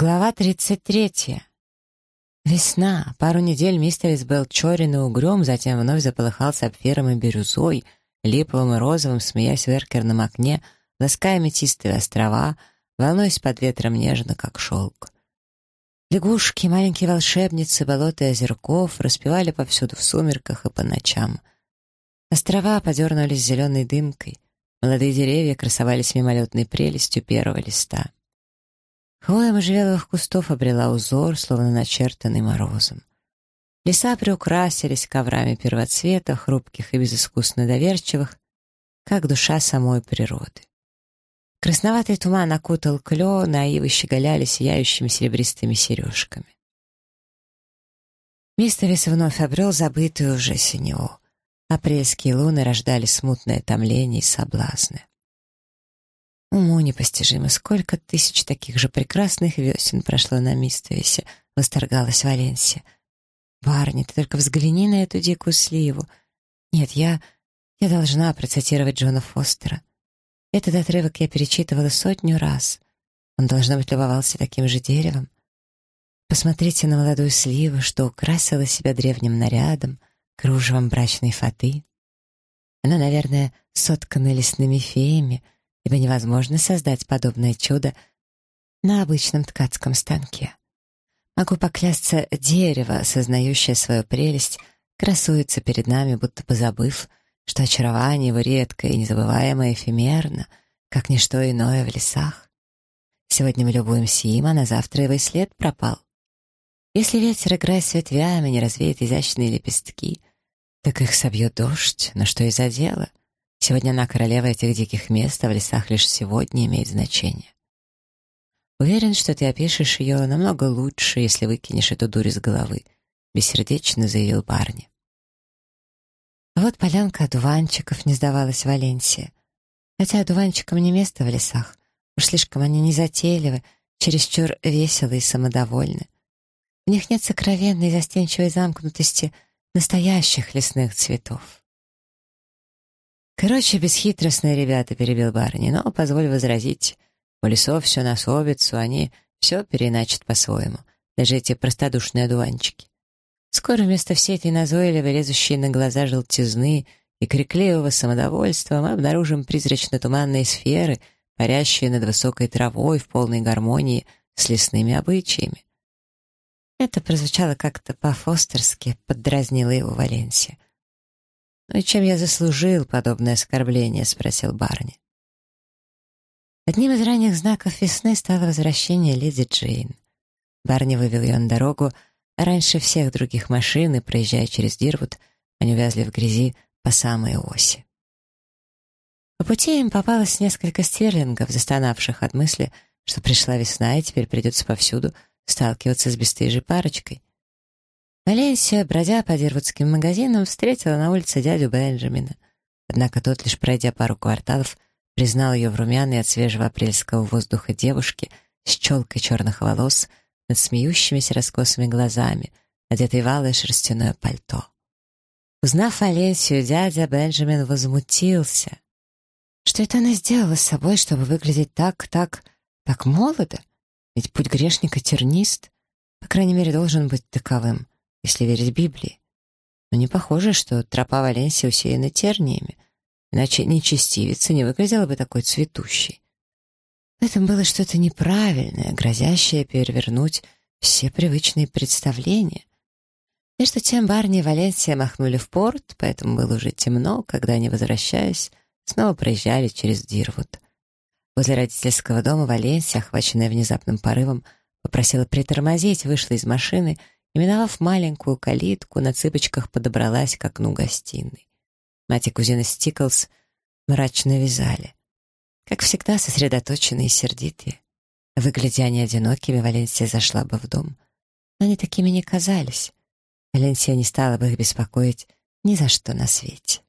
Глава 33. Весна. Пару недель мистерис был черен и угрюм, затем вновь заполыхал сапфиром и бирюзой, липовым и розовым, смеясь в эркерном окне, лаская метистые острова, волнуясь под ветром нежно, как шелк. Лягушки, маленькие волшебницы, болота и озерков распевали повсюду в сумерках и по ночам. Острова подернулись зеленой дымкой, молодые деревья красовались мимолетной прелестью первого листа — Хвоя можжевеловых кустов обрела узор, словно начертанный морозом. Леса приукрасились коврами первоцвета, хрупких и безыскусно доверчивых, как душа самой природы. Красноватый туман окутал клен, а ивы щеголяли сияющими серебристыми сережками. Мистерис вновь обрел забытую уже синеву. Апрельские луны рождали смутное томление и соблазны. Уму непостижимо, сколько тысяч таких же прекрасных весен прошло на Мистовесе, восторгалась Валенсия. «Барни, ты только взгляни на эту дикую сливу. Нет, я... я должна процитировать Джона Фостера. Этот отрывок я перечитывала сотню раз. Он, должно быть, любовался таким же деревом. Посмотрите на молодую сливу, что украсила себя древним нарядом, кружевом брачной фаты. Она, наверное, соткана лесными феями — ибо невозможно создать подобное чудо на обычном ткацком станке. Могу поклясться, дерево, осознающее свою прелесть, красуется перед нами, будто позабыв, что очарование его редкое и незабываемое эфемерно, как ничто иное в лесах. Сегодня мы любуемся им, а на завтра его и след пропал. Если ветер, играя с ветвями, не развеет изящные лепестки, так их собьет дождь, но что и за дело? Сегодня она королева этих диких мест, а в лесах лишь сегодня имеет значение. Уверен, что ты опишешь ее намного лучше, если выкинешь эту дурь из головы, бессердечно заявил Барни. А вот полянка одуванчиков не сдавалась Валенсия. Хотя одуванчикам не место в лесах, уж слишком они незатейливы, чересчур веселы и самодовольны. В них нет сокровенной застенчивой замкнутости настоящих лесных цветов. «Короче, бесхитростные ребята», — перебил барни, «но, позволь возразить, у лесов все на совицу, они все переначат по-своему, даже эти простодушные одуванчики. Скоро вместо всей этой назойливой, лезущей на глаза желтизны и крикливого самодовольства мы обнаружим призрачно-туманные сферы, парящие над высокой травой в полной гармонии с лесными обычаями. Это прозвучало как-то по-фостерски, поддразнила его Валенсия. «Ну и чем я заслужил подобное оскорбление?» — спросил Барни. Одним из ранних знаков весны стало возвращение леди Джейн. Барни вывел ее на дорогу, а раньше всех других машин, и, проезжая через Дирвуд, они увязли в грязи по самой оси. По пути им попалось несколько стерлингов, застонавших от мысли, что пришла весна, и теперь придется повсюду сталкиваться с бесстыжей парочкой. Валенсия, бродя по дирвудским магазинам, встретила на улице дядю Бенджамина. Однако тот, лишь пройдя пару кварталов, признал ее в румяной от свежего апрельского воздуха девушке с челкой черных волос над смеющимися раскосыми глазами, одетой в алое шерстяное пальто. Узнав Валенсию, дядя Бенджамин возмутился. Что это она сделала с собой, чтобы выглядеть так, так, так молодо? Ведь путь грешника тернист, по крайней мере, должен быть таковым если верить Библии. Но не похоже, что тропа Валенсии усеяна терниями, иначе нечестивица не выглядела бы такой цветущей. В этом было что-то неправильное, грозящее перевернуть все привычные представления. Между тем Барни и Валенсия махнули в порт, поэтому было уже темно, когда они, возвращаясь, снова проезжали через Дирвуд. Возле родительского дома Валенсия, охваченная внезапным порывом, попросила притормозить, вышла из машины миновав маленькую калитку, на цыпочках подобралась к окну гостиной. Мать и кузина Стиклс мрачно вязали. Как всегда, сосредоточенные и сердитые. Выглядя они одинокими, Валенсия зашла бы в дом. Но они такими не казались. Валенсия не стала бы их беспокоить ни за что на свете.